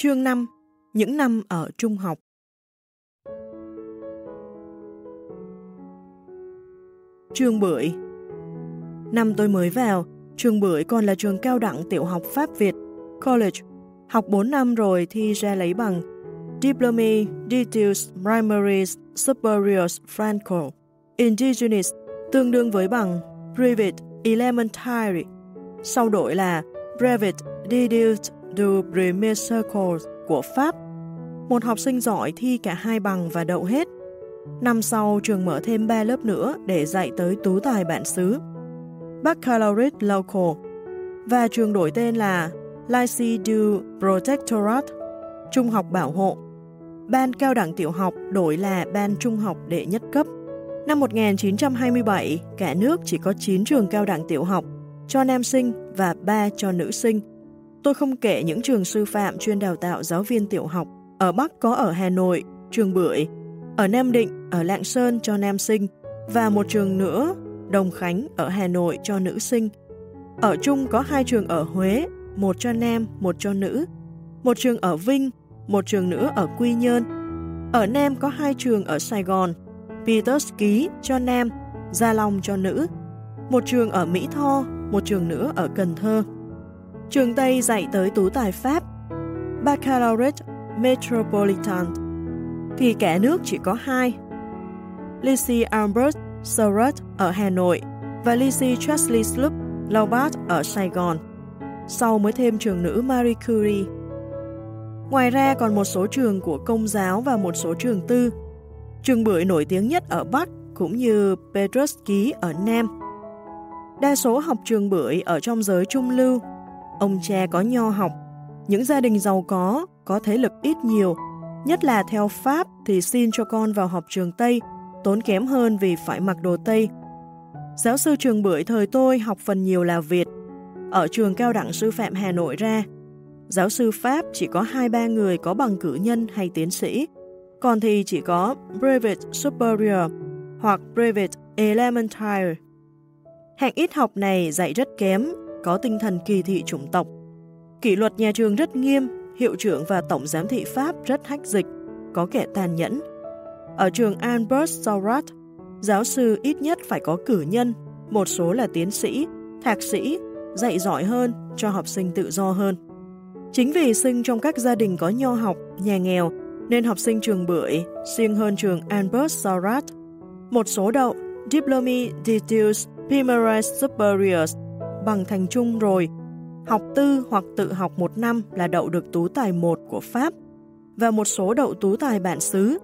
Chương 5 Những năm ở trung học Trường Bưởi Năm tôi mới vào, trường Bưởi còn là trường cao đẳng tiểu học Pháp Việt, College. Học 4 năm rồi thi ra lấy bằng Diplome Details Primaries Superiors Franco Indigenous tương đương với bằng Brevet Elementary. Sau đổi là Brevet Deduced du Premier Circle của Pháp. Một học sinh giỏi thi cả hai bằng và đậu hết. Năm sau, trường mở thêm 3 lớp nữa để dạy tới tú tài bản xứ. Baccalaureate Local và trường đổi tên là Lycée du Protectorat, Trung học bảo hộ. Ban cao đẳng tiểu học đổi là Ban trung học đệ nhất cấp. Năm 1927, cả nước chỉ có 9 trường cao đẳng tiểu học cho nam sinh và 3 cho nữ sinh. Tôi không kể những trường sư phạm chuyên đào tạo giáo viên tiểu học. Ở Bắc có ở Hà Nội, trường Bưởi, ở Nam Định, ở Lạng Sơn cho nam sinh, và một trường nữa, Đồng Khánh ở Hà Nội cho nữ sinh. Ở Chung có hai trường ở Huế, một cho nam, một cho nữ. Một trường ở Vinh, một trường nữa ở Quy Nhơn. Ở Nam có hai trường ở Sài Gòn, Peters Ký cho nam, Gia Long cho nữ. Một trường ở Mỹ Tho, một trường nữa ở Cần Thơ. Trường Tây dạy tới tú tài Pháp, Baccalaureate Metropolitan, thì cả nước chỉ có hai. Lycée Albert Surratt ở Hà Nội và Lycée Chesley Slup Laubart ở Sài Gòn. Sau mới thêm trường nữ Marie Curie. Ngoài ra còn một số trường của công giáo và một số trường tư. Trường bưởi nổi tiếng nhất ở Bắc cũng như Petrus Ký ở Nam. Đa số học trường bưởi ở trong giới trung lưu Ông cha có nho học, những gia đình giàu có, có thế lực ít nhiều, nhất là theo Pháp thì xin cho con vào học trường Tây, tốn kém hơn vì phải mặc đồ Tây. Giáo sư trường bưởi thời tôi học phần nhiều là Việt, ở trường cao đẳng sư phạm Hà Nội ra. Giáo sư Pháp chỉ có 2-3 người có bằng cử nhân hay tiến sĩ, còn thì chỉ có Brevet Superior hoặc Brevet Elementary. Hạng ít học này dạy rất kém, có tinh thần kỳ thị chủng tộc. Kỷ luật nhà trường rất nghiêm, hiệu trưởng và tổng giám thị Pháp rất hách dịch, có kẻ tàn nhẫn. Ở trường Albert Saurat, giáo sư ít nhất phải có cử nhân, một số là tiến sĩ, thạc sĩ, dạy giỏi hơn, cho học sinh tự do hơn. Chính vì sinh trong các gia đình có nho học, nhà nghèo, nên học sinh trường bưởi siêng hơn trường Albert Saurat. Một số đậu, Diplomi Details Primaries Superiors bằng thành trung rồi, học tư hoặc tự học một năm là đậu được tú tài 1 của Pháp và một số đậu tú tài bản xứ.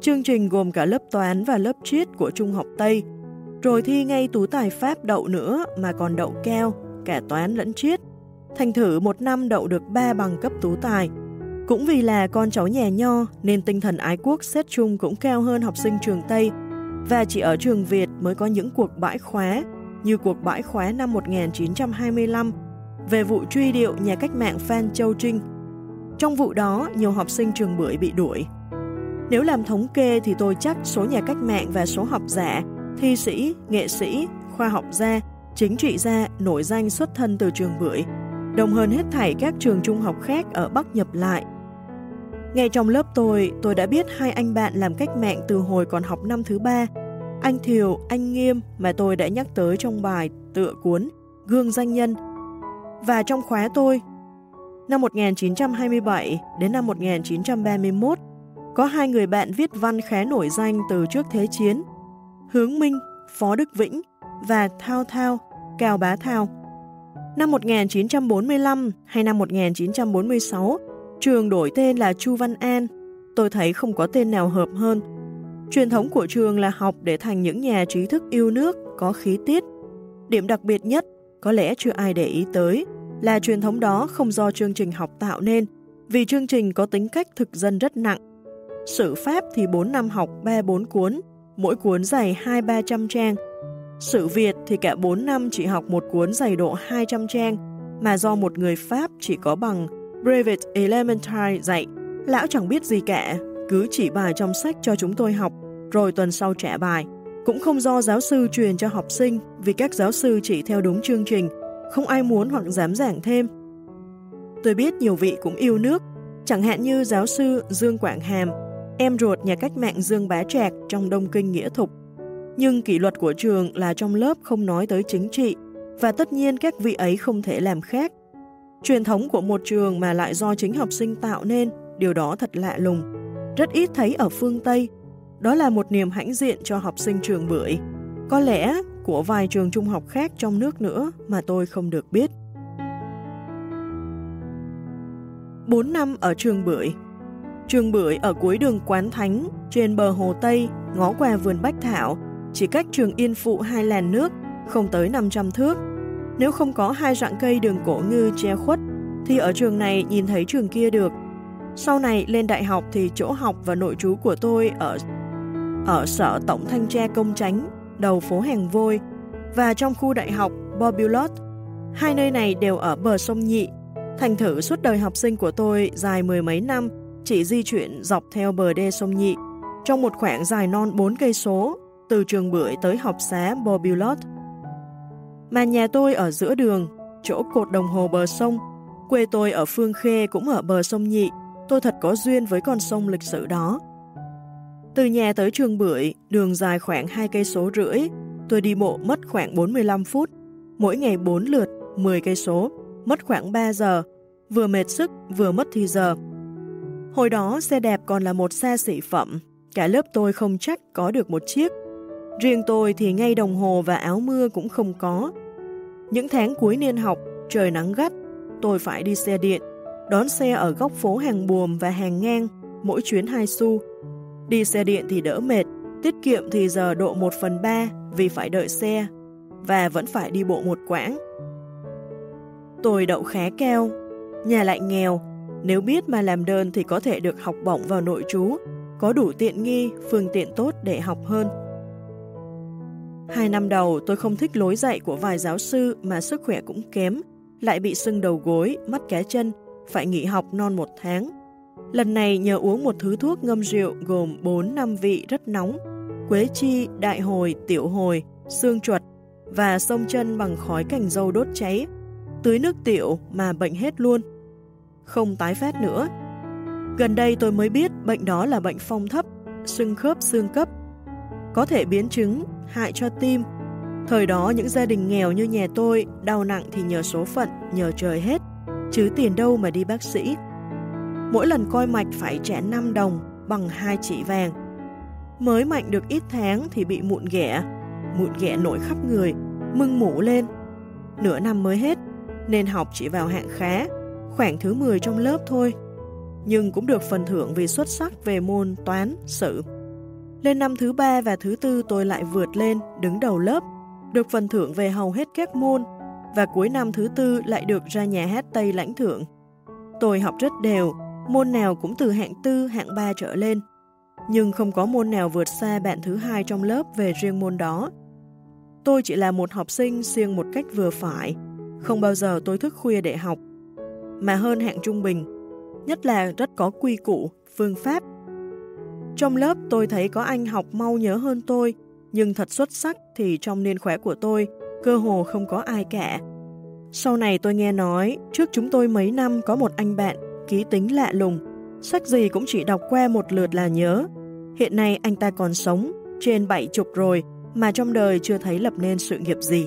Chương trình gồm cả lớp toán và lớp triết của Trung học Tây, rồi thi ngay tú tài Pháp đậu nữa mà còn đậu keo cả toán lẫn triết. Thành thử một năm đậu được 3 bằng cấp tú tài. Cũng vì là con cháu nhà nho nên tinh thần ái quốc xét chung cũng cao hơn học sinh trường Tây và chỉ ở trường Việt mới có những cuộc bãi khóa như cuộc bãi khóa năm 1925 về vụ truy điệu nhà cách mạng Phan Châu Trinh. Trong vụ đó, nhiều học sinh trường bưởi bị đuổi. Nếu làm thống kê thì tôi chắc số nhà cách mạng và số học giả, thi sĩ, nghệ sĩ, khoa học gia, chính trị gia nổi danh xuất thân từ trường bưởi, đồng hơn hết thảy các trường trung học khác ở Bắc nhập lại. Ngay trong lớp tôi, tôi đã biết hai anh bạn làm cách mạng từ hồi còn học năm thứ ba, anh Thiều, anh Nghiêm mà tôi đã nhắc tới trong bài tựa cuốn Gương Danh Nhân. Và trong khóa tôi, năm 1927 đến năm 1931, có hai người bạn viết văn khá nổi danh từ trước Thế Chiến, Hướng Minh, Phó Đức Vĩnh và Thao Thao, Cao Bá Thao. Năm 1945 hay năm 1946, trường đổi tên là Chu Văn An. Tôi thấy không có tên nào hợp hơn Truyền thống của trường là học để thành những nhà trí thức yêu nước, có khí tiết. Điểm đặc biệt nhất, có lẽ chưa ai để ý tới, là truyền thống đó không do chương trình học tạo nên, vì chương trình có tính cách thực dân rất nặng. Sử Pháp thì 4 năm học 3-4 cuốn, mỗi cuốn dày 2-300 trang. Sử Việt thì cả 4 năm chỉ học một cuốn dày độ 200 trang, mà do một người Pháp chỉ có bằng Brevet Elementary dạy, lão chẳng biết gì cả, cứ chỉ bài trong sách cho chúng tôi học, rồi tuần sau trả bài. Cũng không do giáo sư truyền cho học sinh vì các giáo sư chỉ theo đúng chương trình, không ai muốn hoặc dám giảng thêm. Tôi biết nhiều vị cũng yêu nước, Chẳng hạn như giáo sư Dương Quảng Hàm, em ruột nhà cách mạng Dương Bá Trạc trong Đông Kinh Nghĩa Thục. Nhưng kỷ luật của trường là trong lớp không nói tới chính trị, và tất nhiên các vị ấy không thể làm khác. Truyền thống của một trường mà lại do chính học sinh tạo nên, điều đó thật lạ lùng. Rất ít thấy ở phương Tây. Đó là một niềm hãnh diện cho học sinh trường bưởi. Có lẽ của vài trường trung học khác trong nước nữa mà tôi không được biết. 4 năm ở trường Bưởi Trường Bưởi ở cuối đường Quán Thánh, trên bờ Hồ Tây, ngó qua vườn Bách Thảo, chỉ cách trường Yên Phụ hai làn nước, không tới 500 thước. Nếu không có hai rặng cây đường cổ ngư che khuất, thì ở trường này nhìn thấy trường kia được. Sau này lên đại học thì chỗ học và nội trú của tôi ở ở sở tổng thanh tra công tránh, đầu phố Hàng Vôi, và trong khu đại học Bobulot. Hai nơi này đều ở bờ sông Nhị, Thành thử suốt đời học sinh của tôi dài mười mấy năm chỉ di chuyển dọc theo bờ đê sông Nhị trong một khoảng dài non 4 cây số từ trường bưởi tới học xá Bobulot. Mà nhà tôi ở giữa đường, chỗ cột đồng hồ bờ sông, quê tôi ở Phương Khê cũng ở bờ sông Nhị, tôi thật có duyên với con sông lịch sử đó. Từ nhà tới trường bưởi, đường dài khoảng 2 cây số rưỡi, tôi đi bộ mất khoảng 45 phút, mỗi ngày 4 lượt, 10 cây số mất khoảng 3 giờ, vừa mệt sức vừa mất thì giờ. Hồi đó xe đẹp còn là một xe sĩ phẩm, cả lớp tôi không chắc có được một chiếc. Riêng tôi thì ngay đồng hồ và áo mưa cũng không có. Những tháng cuối niên học, trời nắng gắt, tôi phải đi xe điện, đón xe ở góc phố hàng buồm và hàng ngang, mỗi chuyến 2 xu. Đi xe điện thì đỡ mệt, tiết kiệm thì giờ độ 1 phần 3 vì phải đợi xe, và vẫn phải đi bộ một quãng. Tôi đậu khá cao, nhà lại nghèo, nếu biết mà làm đơn thì có thể được học bổng vào nội trú, có đủ tiện nghi, phương tiện tốt để học hơn. Hai năm đầu tôi không thích lối dạy của vài giáo sư mà sức khỏe cũng kém, lại bị sưng đầu gối, mắt cá chân, phải nghỉ học non một tháng. Lần này nhờ uống một thứ thuốc ngâm rượu gồm 4 năm vị rất nóng, quế chi, đại hồi, tiểu hồi, xương chuột và sông chân bằng khói cành dâu đốt cháy tưới nước tiểu mà bệnh hết luôn. Không tái phát nữa. Gần đây tôi mới biết bệnh đó là bệnh phong thấp, xương khớp xương cấp. Có thể biến chứng, hại cho tim. Thời đó những gia đình nghèo như nhà tôi, đau nặng thì nhờ số phận, nhờ trời hết, chứ tiền đâu mà đi bác sĩ. Mỗi lần coi mạch phải trả 5 đồng bằng hai chỉ vàng. Mới mạnh được ít tháng thì bị mụn ghẻ, mụn ghẻ nổi khắp người, mưng mủ lên. Nửa năm mới hết, nên học chỉ vào hạng khá, khoảng thứ 10 trong lớp thôi. Nhưng cũng được phần thưởng vì xuất sắc về môn toán, sử. Lên năm thứ ba và thứ tư tôi lại vượt lên, đứng đầu lớp, được phần thưởng về hầu hết các môn, và cuối năm thứ tư lại được ra nhà hát Tây lãnh thưởng. Tôi học rất đều, môn nào cũng từ hạng tư, hạng ba trở lên, nhưng không có môn nào vượt xa bạn thứ hai trong lớp về riêng môn đó. Tôi chỉ là một học sinh siêng một cách vừa phải, không bao giờ tôi thức khuya để học, mà hơn hạng trung bình, nhất là rất có quy củ, phương pháp. Trong lớp tôi thấy có anh học mau nhớ hơn tôi, nhưng thật xuất sắc thì trong niên khỏe của tôi, cơ hồ không có ai cả. Sau này tôi nghe nói, trước chúng tôi mấy năm có một anh bạn, ký tính lạ lùng, sách gì cũng chỉ đọc qua một lượt là nhớ. Hiện nay anh ta còn sống, trên bảy chục rồi, mà trong đời chưa thấy lập nên sự nghiệp gì.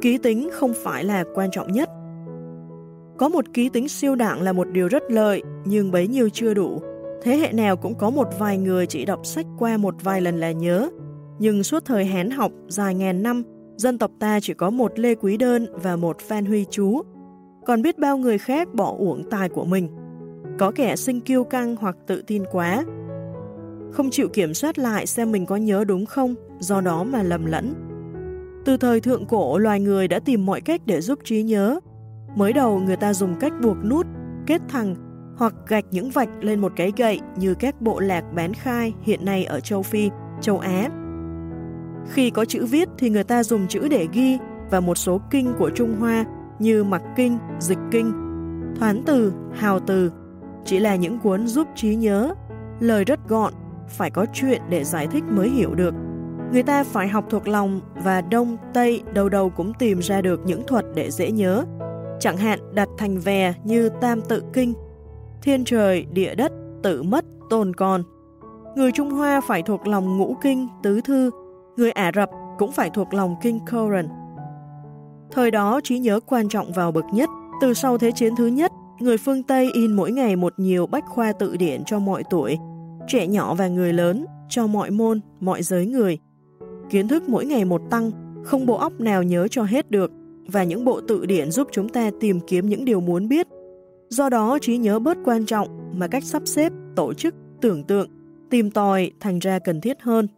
Ký tính không phải là quan trọng nhất. Có một ký tính siêu đẳng là một điều rất lợi, nhưng bấy nhiêu chưa đủ. Thế hệ nào cũng có một vài người chỉ đọc sách qua một vài lần là nhớ. Nhưng suốt thời Hán học dài ngàn năm, dân tộc ta chỉ có một Lê Quý Đơn và một Phan Huy Chú. Còn biết bao người khác bỏ uổng tài của mình. Có kẻ sinh kiêu căng hoặc tự tin quá. Không chịu kiểm soát lại xem mình có nhớ đúng không, do đó mà lầm lẫn. Từ thời thượng cổ, loài người đã tìm mọi cách để giúp trí nhớ. Mới đầu người ta dùng cách buộc nút, kết thằng hoặc gạch những vạch lên một cái gậy như các bộ lạc bán khai hiện nay ở châu Phi, châu Á. Khi có chữ viết thì người ta dùng chữ để ghi và một số kinh của Trung Hoa như mặc kinh, dịch kinh, thoán từ, hào từ chỉ là những cuốn giúp trí nhớ, lời rất gọn, phải có chuyện để giải thích mới hiểu được. Người ta phải học thuộc lòng và đông, tây đầu đầu cũng tìm ra được những thuật để dễ nhớ. Chẳng hạn đặt thành vè như tam tự kinh, thiên trời, địa đất, tự mất, tồn còn. Người Trung Hoa phải thuộc lòng ngũ kinh, tứ thư, người Ả Rập cũng phải thuộc lòng kinh Koran. Thời đó trí nhớ quan trọng vào bậc nhất, từ sau Thế chiến thứ nhất, người phương Tây in mỗi ngày một nhiều bách khoa tự điển cho mọi tuổi, trẻ nhỏ và người lớn, cho mọi môn, mọi giới người. Kiến thức mỗi ngày một tăng, không bộ óc nào nhớ cho hết được, và những bộ tự điển giúp chúng ta tìm kiếm những điều muốn biết. Do đó trí nhớ bớt quan trọng mà cách sắp xếp, tổ chức, tưởng tượng, tìm tòi thành ra cần thiết hơn.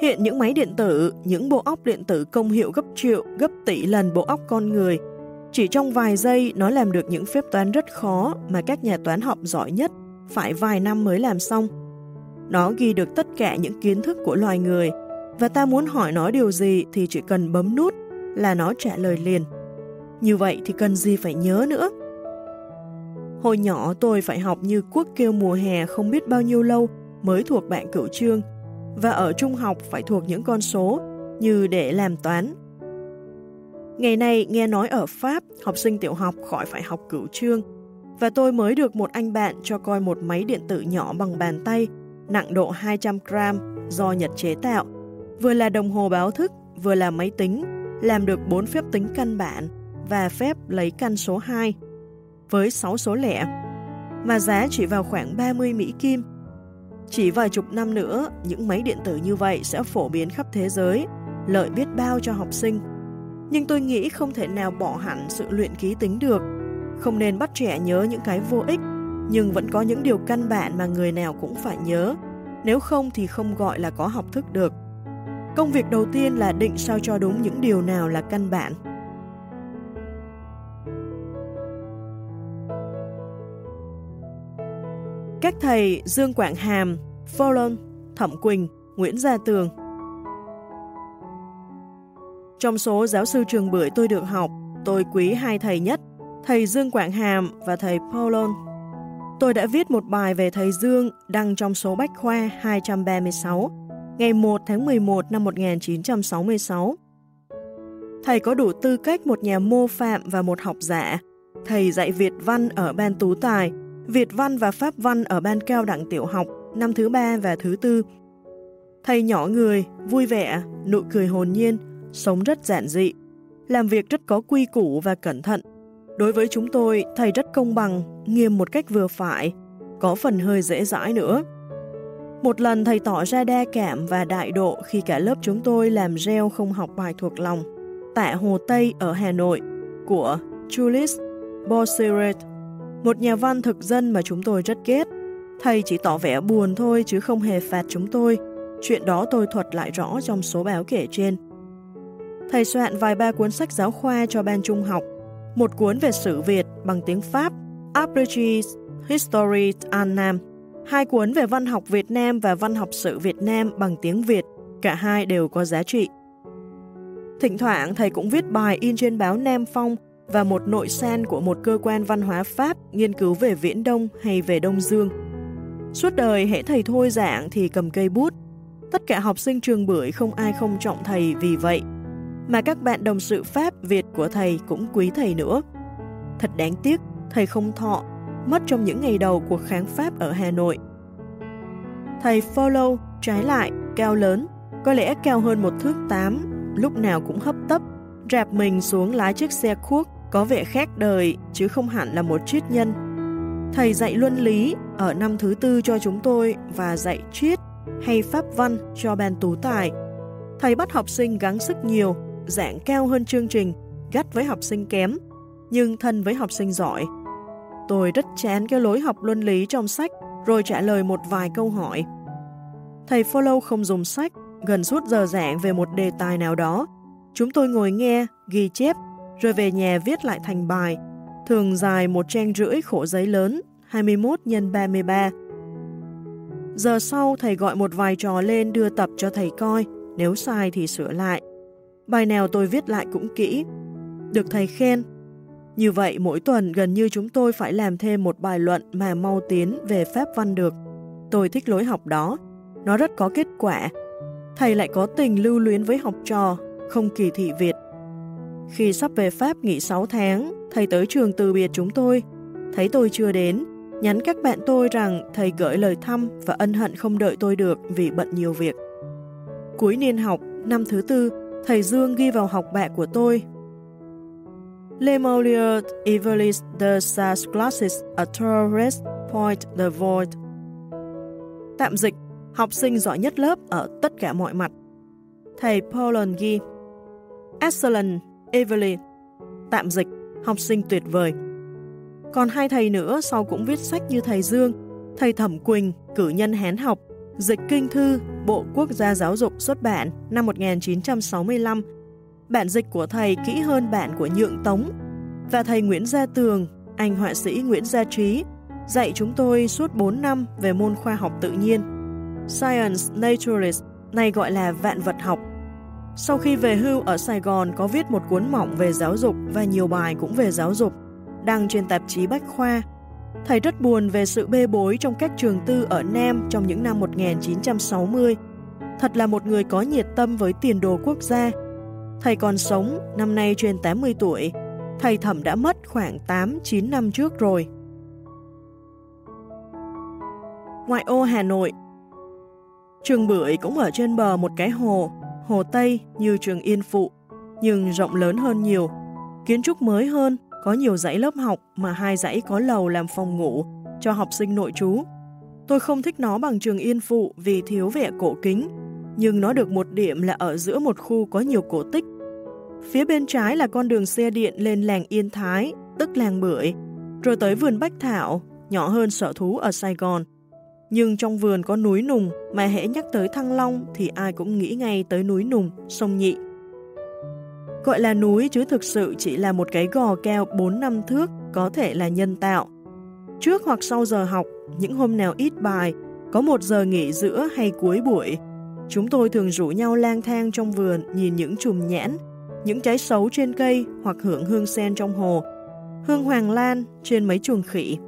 Hiện những máy điện tử, những bộ óc điện tử công hiệu gấp triệu, gấp tỷ lần bộ óc con người. Chỉ trong vài giây nó làm được những phép toán rất khó mà các nhà toán học giỏi nhất phải vài năm mới làm xong. Nó ghi được tất cả những kiến thức của loài người và ta muốn hỏi nó điều gì thì chỉ cần bấm nút là nó trả lời liền. Như vậy thì cần gì phải nhớ nữa. Hồi nhỏ tôi phải học như quốc kêu mùa hè không biết bao nhiêu lâu mới thuộc bạn cửu trương và ở trung học phải thuộc những con số như để làm toán. Ngày nay nghe nói ở Pháp học sinh tiểu học khỏi phải học cửu trương và tôi mới được một anh bạn cho coi một máy điện tử nhỏ bằng bàn tay nặng độ 200 gram do Nhật chế tạo, vừa là đồng hồ báo thức, vừa là máy tính, làm được 4 phép tính căn bản và phép lấy căn số 2 với 6 số lẻ, mà giá chỉ vào khoảng 30 Mỹ Kim. Chỉ vài chục năm nữa, những máy điện tử như vậy sẽ phổ biến khắp thế giới, lợi biết bao cho học sinh. Nhưng tôi nghĩ không thể nào bỏ hẳn sự luyện ký tính được, không nên bắt trẻ nhớ những cái vô ích, nhưng vẫn có những điều căn bản mà người nào cũng phải nhớ, nếu không thì không gọi là có học thức được. Công việc đầu tiên là định sao cho đúng những điều nào là căn bản. Các thầy Dương Quảng Hàm, Pholon, Thẩm Quỳnh, Nguyễn Gia Tường. Trong số giáo sư trường bưởi tôi được học, tôi quý hai thầy nhất, thầy Dương Quảng Hàm và thầy Paulon. Tôi đã viết một bài về thầy Dương đăng trong số Bách Khoa 236, ngày 1 tháng 11 năm 1966. Thầy có đủ tư cách một nhà mô phạm và một học giả. Thầy dạy Việt văn ở ban tú tài, Việt văn và Pháp văn ở ban cao đẳng tiểu học năm thứ ba và thứ tư. Thầy nhỏ người, vui vẻ, nụ cười hồn nhiên, sống rất giản dị, làm việc rất có quy củ và cẩn thận. Đối với chúng tôi, thầy rất công bằng, nghiêm một cách vừa phải, có phần hơi dễ dãi nữa. Một lần thầy tỏ ra đa cảm và đại độ khi cả lớp chúng tôi làm reo không học bài thuộc lòng. Tại Hồ Tây ở Hà Nội của Julius Bosseret một nhà văn thực dân mà chúng tôi rất ghét. Thầy chỉ tỏ vẻ buồn thôi chứ không hề phạt chúng tôi. Chuyện đó tôi thuật lại rõ trong số báo kể trên. Thầy soạn vài ba cuốn sách giáo khoa cho ban trung học. Một cuốn về sử Việt bằng tiếng Pháp, Abrégé History An Nam. Hai cuốn về văn học Việt Nam và văn học sử Việt Nam bằng tiếng Việt. Cả hai đều có giá trị. Thỉnh thoảng thầy cũng viết bài in trên báo Nam Phong và một nội san của một cơ quan văn hóa Pháp nghiên cứu về Viễn Đông hay về Đông Dương. Suốt đời hễ thầy thôi giảng thì cầm cây bút. Tất cả học sinh trường bưởi không ai không trọng thầy vì vậy, mà các bạn đồng sự Pháp Việt của thầy cũng quý thầy nữa. Thật đáng tiếc, thầy không thọ, mất trong những ngày đầu cuộc kháng Pháp ở Hà Nội. Thầy Follow, trái lại, cao lớn, có lẽ cao hơn một thước tám, lúc nào cũng hấp tấp, rạp mình xuống lái chiếc xe cuốc có vẻ khác đời chứ không hẳn là một triết nhân. Thầy dạy luân lý ở năm thứ tư cho chúng tôi và dạy triết hay pháp văn cho ban tú tài. Thầy bắt học sinh gắng sức nhiều, dạng cao hơn chương trình, gắt với học sinh kém, nhưng thân với học sinh giỏi. Tôi rất chán cái lối học luân lý trong sách rồi trả lời một vài câu hỏi. Thầy follow không dùng sách, gần suốt giờ giảng về một đề tài nào đó. Chúng tôi ngồi nghe, ghi chép rồi về nhà viết lại thành bài, thường dài một trang rưỡi khổ giấy lớn, 21 x 33. Giờ sau thầy gọi một vài trò lên đưa tập cho thầy coi, nếu sai thì sửa lại. Bài nào tôi viết lại cũng kỹ, được thầy khen. Như vậy mỗi tuần gần như chúng tôi phải làm thêm một bài luận mà mau tiến về phép văn được. Tôi thích lối học đó, nó rất có kết quả. thầy lại có tình lưu luyến với học trò, không kỳ thị Việt. Khi sắp về Pháp nghỉ 6 tháng, thầy tới trường từ biệt chúng tôi. Thấy tôi chưa đến, nhắn các bạn tôi rằng thầy gửi lời thăm và ân hận không đợi tôi được vì bận nhiều việc. Cuối niên học, năm thứ tư, thầy Dương ghi vào học bạ của tôi. Le Molière evaluates the SAS classes a tourist point the void. Tạm dịch, học sinh giỏi nhất lớp ở tất cả mọi mặt. Thầy Paulon ghi Excellent, Evelyn. Tạm dịch, học sinh tuyệt vời. Còn hai thầy nữa sau cũng viết sách như thầy Dương, thầy Thẩm Quỳnh, cử nhân hén học, dịch kinh thư, Bộ Quốc gia Giáo dục xuất bản năm 1965. Bản dịch của thầy kỹ hơn bản của Nhượng Tống. Và thầy Nguyễn Gia Tường, anh họa sĩ Nguyễn Gia Trí, dạy chúng tôi suốt 4 năm về môn khoa học tự nhiên. Science Naturalist, này gọi là vạn vật học. Sau khi về hưu ở Sài Gòn có viết một cuốn mỏng về giáo dục và nhiều bài cũng về giáo dục, đăng trên tạp chí Bách Khoa. Thầy rất buồn về sự bê bối trong các trường tư ở Nam trong những năm 1960. Thật là một người có nhiệt tâm với tiền đồ quốc gia. Thầy còn sống, năm nay trên 80 tuổi. Thầy thẩm đã mất khoảng 8-9 năm trước rồi. Ngoại ô Hà Nội Trường Bưởi cũng ở trên bờ một cái hồ, hồ Tây như trường Yên Phụ, nhưng rộng lớn hơn nhiều. Kiến trúc mới hơn, có nhiều dãy lớp học mà hai dãy có lầu làm phòng ngủ cho học sinh nội trú. Tôi không thích nó bằng trường Yên Phụ vì thiếu vẻ cổ kính, nhưng nó được một điểm là ở giữa một khu có nhiều cổ tích. Phía bên trái là con đường xe điện lên làng Yên Thái, tức làng Bưởi, rồi tới vườn Bách Thảo, nhỏ hơn sở thú ở Sài Gòn. Nhưng trong vườn có núi nùng, mà hễ nhắc tới Thăng Long thì ai cũng nghĩ ngay tới núi nùng, sông Nhị. Gọi là núi chứ thực sự chỉ là một cái gò keo 4 năm thước, có thể là nhân tạo. Trước hoặc sau giờ học, những hôm nào ít bài, có một giờ nghỉ giữa hay cuối buổi, chúng tôi thường rủ nhau lang thang trong vườn nhìn những chùm nhãn, những trái sấu trên cây hoặc hưởng hương sen trong hồ, hương hoàng lan trên mấy chuồng khỉ.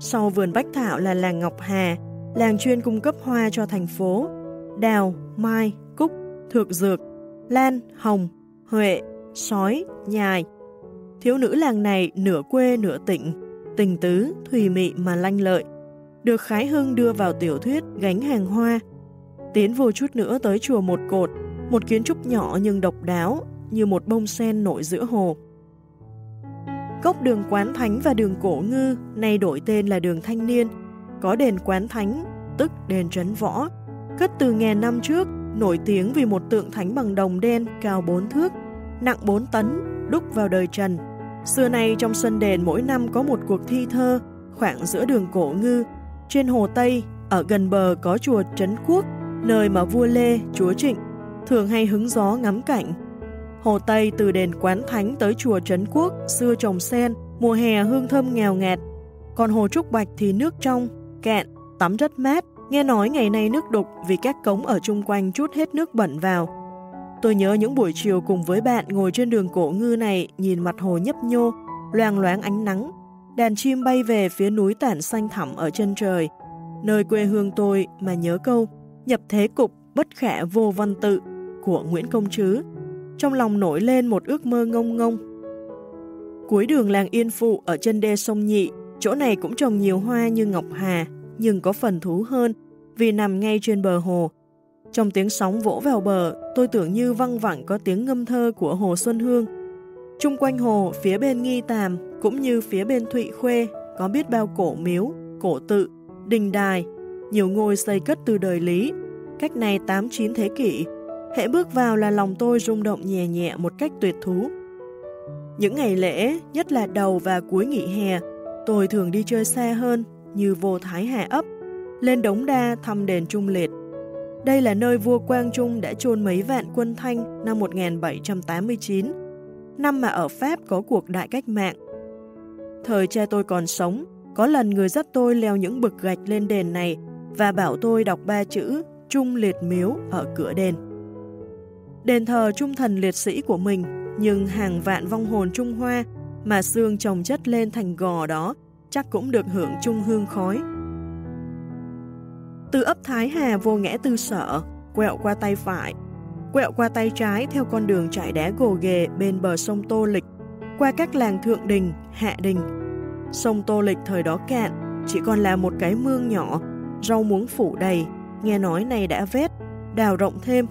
Sau vườn Bách Thảo là làng Ngọc Hà, làng chuyên cung cấp hoa cho thành phố, đào, mai, cúc, thược dược, lan, hồng, huệ, sói, nhài. Thiếu nữ làng này nửa quê nửa tỉnh, tình tứ, thùy mị mà lanh lợi, được Khái Hưng đưa vào tiểu thuyết gánh hàng hoa. Tiến vô chút nữa tới chùa Một Cột, một kiến trúc nhỏ nhưng độc đáo, như một bông sen nổi giữa hồ. Gốc đường Quán Thánh và đường Cổ Ngư nay đổi tên là đường Thanh Niên, có đền Quán Thánh, tức đền Trấn Võ, cất từ ngàn năm trước, nổi tiếng vì một tượng thánh bằng đồng đen cao 4 thước, nặng 4 tấn, đúc vào đời Trần. Xưa nay trong sân đền mỗi năm có một cuộc thi thơ khoảng giữa đường Cổ Ngư, trên hồ Tây, ở gần bờ có chùa Trấn Quốc, nơi mà vua Lê, chúa Trịnh thường hay hứng gió ngắm cảnh Hồ Tây từ đền Quán Thánh tới chùa Trấn Quốc, xưa trồng sen, mùa hè hương thơm nghèo ngạt. Còn hồ Trúc Bạch thì nước trong, cạn, tắm rất mát. Nghe nói ngày nay nước đục vì các cống ở chung quanh chút hết nước bẩn vào. Tôi nhớ những buổi chiều cùng với bạn ngồi trên đường cổ ngư này nhìn mặt hồ nhấp nhô, loang loáng ánh nắng. Đàn chim bay về phía núi tản xanh thẳm ở chân trời. Nơi quê hương tôi mà nhớ câu nhập thế cục bất khả vô văn tự của Nguyễn Công Trứ trong lòng nổi lên một ước mơ ngông ngông. Cuối đường làng Yên Phụ ở chân đê sông Nhị, chỗ này cũng trồng nhiều hoa như ngọc hà, nhưng có phần thú hơn vì nằm ngay trên bờ hồ. Trong tiếng sóng vỗ vào bờ, tôi tưởng như văng vẳng có tiếng ngâm thơ của Hồ Xuân Hương. Trung quanh hồ, phía bên Nghi Tàm, cũng như phía bên Thụy Khuê, có biết bao cổ miếu, cổ tự, đình đài, nhiều ngôi xây cất từ đời Lý, cách này 8-9 thế kỷ, Hễ bước vào là lòng tôi rung động nhẹ nhẹ một cách tuyệt thú. Những ngày lễ, nhất là đầu và cuối nghỉ hè, tôi thường đi chơi xa hơn, như vô Thái Hà ấp, lên Đống Đa thăm đền Trung Liệt. Đây là nơi vua Quang Trung đã chôn mấy vạn quân Thanh năm 1789, năm mà ở Pháp có cuộc đại cách mạng. Thời cha tôi còn sống, có lần người dắt tôi leo những bực gạch lên đền này và bảo tôi đọc ba chữ Trung Liệt Miếu ở cửa đền đền thờ trung thần liệt sĩ của mình, nhưng hàng vạn vong hồn Trung Hoa mà xương chồng chất lên thành gò đó chắc cũng được hưởng chung hương khói. Từ ấp Thái Hà vô ngẽ tư sở, quẹo qua tay phải, quẹo qua tay trái theo con đường trải đá gồ ghề bên bờ sông Tô Lịch, qua các làng Thượng Đình, Hạ Đình. Sông Tô Lịch thời đó cạn, chỉ còn là một cái mương nhỏ, rau muống phủ đầy, nghe nói này đã vét, đào rộng thêm.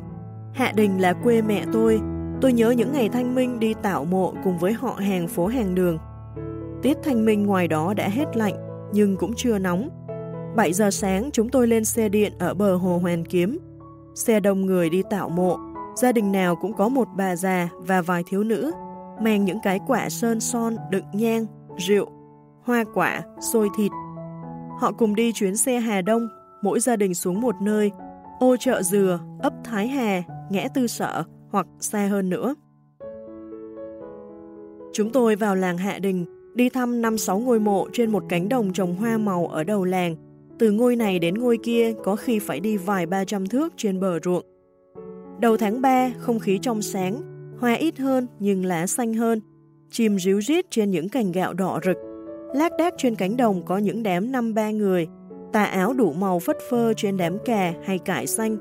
Hạ Đình là quê mẹ tôi, tôi nhớ những ngày thanh minh đi tạo mộ cùng với họ hàng phố hàng đường. Tiết thanh minh ngoài đó đã hết lạnh, nhưng cũng chưa nóng. 7 giờ sáng chúng tôi lên xe điện ở bờ hồ Hoàn Kiếm. Xe đông người đi tạo mộ, gia đình nào cũng có một bà già và vài thiếu nữ, mang những cái quả sơn son đựng nhang, rượu, hoa quả, xôi thịt. Họ cùng đi chuyến xe Hà Đông, mỗi gia đình xuống một nơi, ô chợ dừa, ấp Thái Hà, ngẽ tư sở hoặc xa hơn nữa. Chúng tôi vào làng Hạ Đình, đi thăm 5-6 ngôi mộ trên một cánh đồng trồng hoa màu ở đầu làng. Từ ngôi này đến ngôi kia có khi phải đi vài ba trăm thước trên bờ ruộng. Đầu tháng 3, không khí trong sáng, hoa ít hơn nhưng lá xanh hơn, chim ríu rít trên những cành gạo đỏ rực. Lác đác trên cánh đồng có những đám năm ba người, tà áo đủ màu phất phơ trên đám cà hay cải xanh,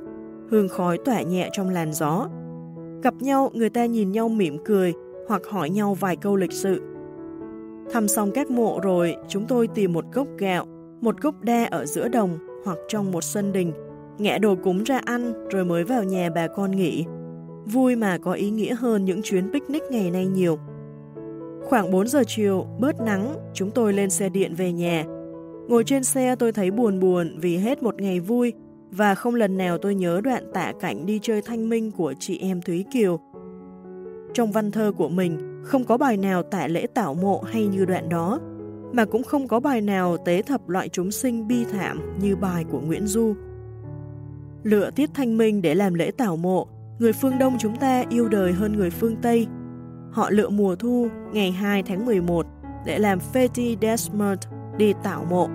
hương khói tỏa nhẹ trong làn gió. Gặp nhau, người ta nhìn nhau mỉm cười hoặc hỏi nhau vài câu lịch sự. Thăm xong các mộ rồi, chúng tôi tìm một gốc gạo, một gốc đa ở giữa đồng hoặc trong một sân đình, ngã đồ cúng ra ăn rồi mới vào nhà bà con nghỉ. Vui mà có ý nghĩa hơn những chuyến picnic ngày nay nhiều. Khoảng 4 giờ chiều, bớt nắng, chúng tôi lên xe điện về nhà. Ngồi trên xe tôi thấy buồn buồn vì hết một ngày vui và không lần nào tôi nhớ đoạn tạ cảnh đi chơi thanh minh của chị em Thúy Kiều. Trong văn thơ của mình, không có bài nào tạ lễ tảo mộ hay như đoạn đó, mà cũng không có bài nào tế thập loại chúng sinh bi thảm như bài của Nguyễn Du. Lựa tiết thanh minh để làm lễ tảo mộ, người phương Đông chúng ta yêu đời hơn người phương Tây. Họ lựa mùa thu ngày 2 tháng 11 để làm Feti Desmert đi tảo mộ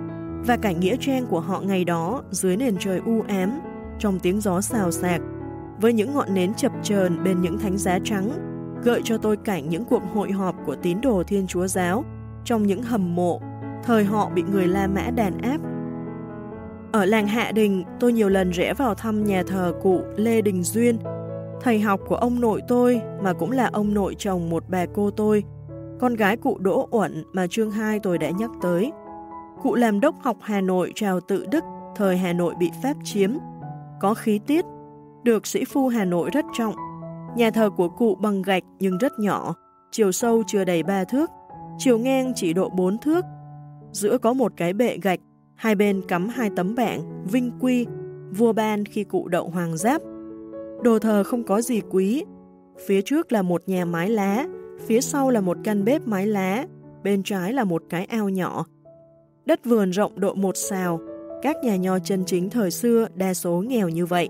và cảnh nghĩa trang của họ ngày đó dưới nền trời u ám, trong tiếng gió xào xạc, với những ngọn nến chập chờn bên những thánh giá trắng, gợi cho tôi cảnh những cuộc hội họp của tín đồ Thiên Chúa Giáo trong những hầm mộ, thời họ bị người La Mã đàn áp. Ở làng Hạ Đình, tôi nhiều lần rẽ vào thăm nhà thờ cụ Lê Đình Duyên, thầy học của ông nội tôi mà cũng là ông nội chồng một bà cô tôi, con gái cụ Đỗ Uẩn mà chương 2 tôi đã nhắc tới. Cụ làm đốc học Hà Nội trào tự Đức, thời Hà Nội bị Pháp chiếm. Có khí tiết, được sĩ phu Hà Nội rất trọng. Nhà thờ của cụ bằng gạch nhưng rất nhỏ, chiều sâu chưa đầy 3 thước, chiều ngang chỉ độ 4 thước. Giữa có một cái bệ gạch, hai bên cắm hai tấm bảng, vinh quy, vua ban khi cụ đậu hoàng giáp. Đồ thờ không có gì quý. Phía trước là một nhà mái lá, phía sau là một căn bếp mái lá, bên trái là một cái ao nhỏ, Đất vườn rộng độ một xào, các nhà nho chân chính thời xưa đa số nghèo như vậy.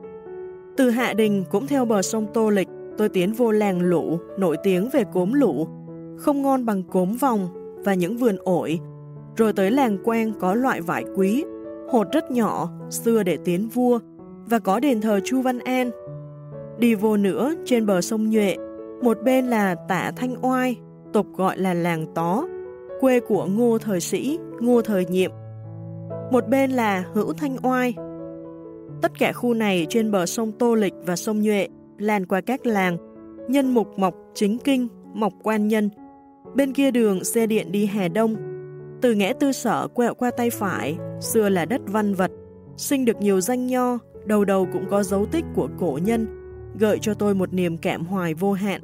Từ Hạ Đình cũng theo bờ sông Tô Lịch, tôi tiến vô làng lũ, nổi tiếng về cốm lũ, không ngon bằng cốm vòng và những vườn ổi. Rồi tới làng quen có loại vải quý, hột rất nhỏ, xưa để tiến vua, và có đền thờ Chu Văn An. Đi vô nữa, trên bờ sông Nhuệ, một bên là tả Thanh Oai, tục gọi là làng Tó, quê của Ngô Thời Sĩ, Ngô Thời Nhiệm. Một bên là Hữu Thanh Oai. Tất cả khu này trên bờ sông Tô Lịch và sông Nhuệ, lan qua các làng, Nhân Mục Mộc, Chính Kinh, Mộc Quan Nhân. Bên kia đường xe điện đi Hà Đông. Từ ngã tư sở quẹo qua tay phải, xưa là đất văn vật, sinh được nhiều danh nho, đầu đầu cũng có dấu tích của cổ nhân, gợi cho tôi một niềm cảm hoài vô hạn.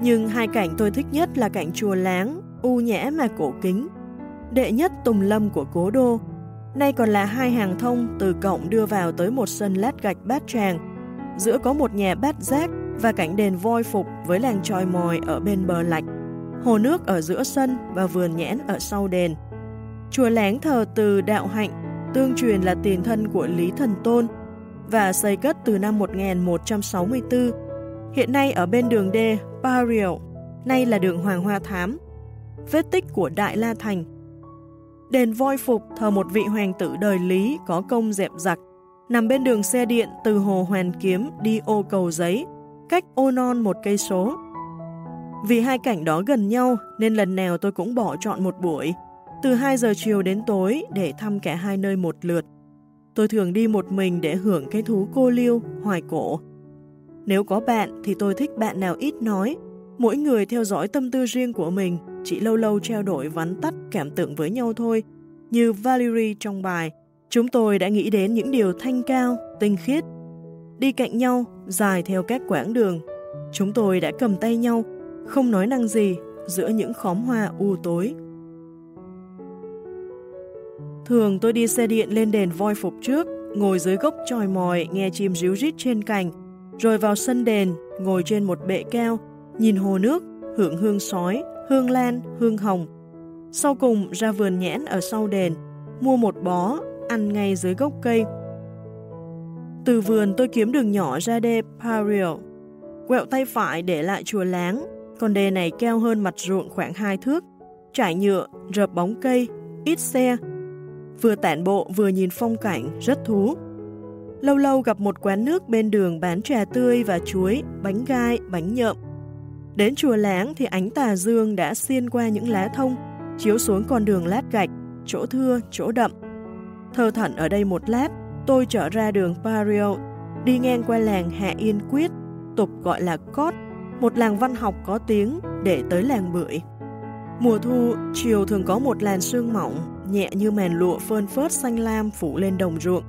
Nhưng hai cảnh tôi thích nhất là cảnh chùa Láng, u nhẽ mà cổ kính. Đệ nhất Tùng Lâm của Cố Đô, nay còn là hai hàng thông từ cổng đưa vào tới một sân lát gạch bát tràng. Giữa có một nhà bát giác và cảnh đền voi phục với làng tròi mòi ở bên bờ lạch, hồ nước ở giữa sân và vườn nhãn ở sau đền. Chùa Láng thờ từ Đạo Hạnh, tương truyền là tiền thân của Lý Thần Tôn và xây cất từ năm 1164 Hiện nay ở bên đường D, Barrio, nay là đường Hoàng Hoa Thám, vết tích của Đại La Thành. Đền voi phục thờ một vị hoàng tử đời Lý có công dẹp giặc, nằm bên đường xe điện từ Hồ Hoàn Kiếm đi ô cầu giấy, cách ô non một cây số. Vì hai cảnh đó gần nhau nên lần nào tôi cũng bỏ chọn một buổi, từ 2 giờ chiều đến tối để thăm cả hai nơi một lượt. Tôi thường đi một mình để hưởng cái thú cô liêu, hoài cổ. Nếu có bạn thì tôi thích bạn nào ít nói, mỗi người theo dõi tâm tư riêng của mình, chỉ lâu lâu trao đổi vắn tắt cảm tưởng với nhau thôi, như Valerie trong bài. Chúng tôi đã nghĩ đến những điều thanh cao, tinh khiết. Đi cạnh nhau, dài theo các quãng đường. Chúng tôi đã cầm tay nhau, không nói năng gì, giữa những khóm hoa u tối. Thường tôi đi xe điện lên đền voi phục trước, ngồi dưới gốc tròi mòi nghe chim ríu rít trên cành, rồi vào sân đền, ngồi trên một bệ cao, nhìn hồ nước, hưởng hương sói, hương lan, hương hồng. Sau cùng ra vườn nhãn ở sau đền, mua một bó, ăn ngay dưới gốc cây. Từ vườn tôi kiếm đường nhỏ ra đê Pario, quẹo tay phải để lại chùa láng, con đê này keo hơn mặt ruộng khoảng hai thước, trải nhựa, rợp bóng cây, ít xe, vừa tản bộ vừa nhìn phong cảnh, rất thú. Lâu lâu gặp một quán nước bên đường bán trà tươi và chuối, bánh gai, bánh nhậm Đến chùa Láng thì ánh tà dương đã xuyên qua những lá thông, chiếu xuống con đường lát gạch, chỗ thưa, chỗ đậm. Thơ thẩn ở đây một lát, tôi trở ra đường Pario, đi ngang qua làng Hạ Yên Quyết, tục gọi là Cót, một làng văn học có tiếng để tới làng bưởi. Mùa thu, chiều thường có một làn sương mỏng, nhẹ như màn lụa phơn phớt xanh lam phủ lên đồng ruộng.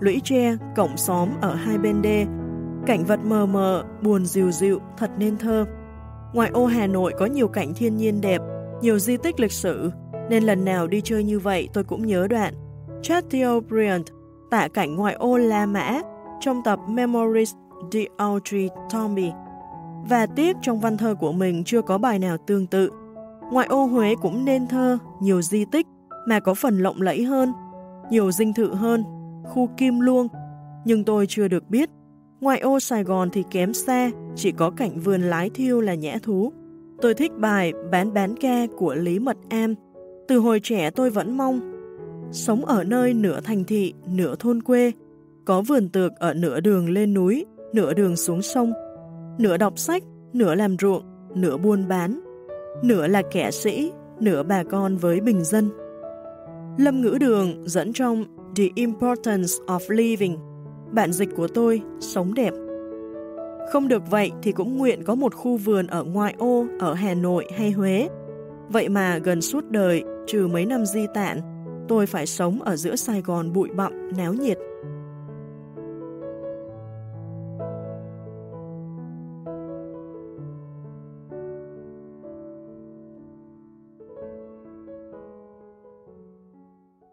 Lũy tre, cổng xóm ở hai bên đê, cảnh vật mờ mờ, buồn dịu dịu, thật nên thơ. Ngoài ô Hà Nội có nhiều cảnh thiên nhiên đẹp, nhiều di tích lịch sử, nên lần nào đi chơi như vậy tôi cũng nhớ đoạn Chateaubriand tả cảnh ngoại ô La Mã trong tập Memories de Audrey Tomby. Và tiếc trong văn thơ của mình chưa có bài nào tương tự. Ngoại ô Huế cũng nên thơ, nhiều di tích mà có phần lộng lẫy hơn, nhiều dinh thự hơn, khu kim luông. Nhưng tôi chưa được biết, ngoại ô Sài Gòn thì kém xe, chỉ có cảnh vườn lái thiêu là nhã thú. Tôi thích bài Bán bán ke của Lý Mật Am. Từ hồi trẻ tôi vẫn mong sống ở nơi nửa thành thị, nửa thôn quê, có vườn tược ở nửa đường lên núi, nửa đường xuống sông, nửa đọc sách, nửa làm ruộng, nửa buôn bán, nửa là kẻ sĩ, nửa bà con với bình dân. Lâm Ngữ Đường dẫn trong The Importance of Living, bản dịch của tôi, sống đẹp. Không được vậy thì cũng nguyện có một khu vườn ở ngoại ô, ở Hà Nội hay Huế. Vậy mà gần suốt đời, trừ mấy năm di tản, tôi phải sống ở giữa Sài Gòn bụi bặm, náo nhiệt.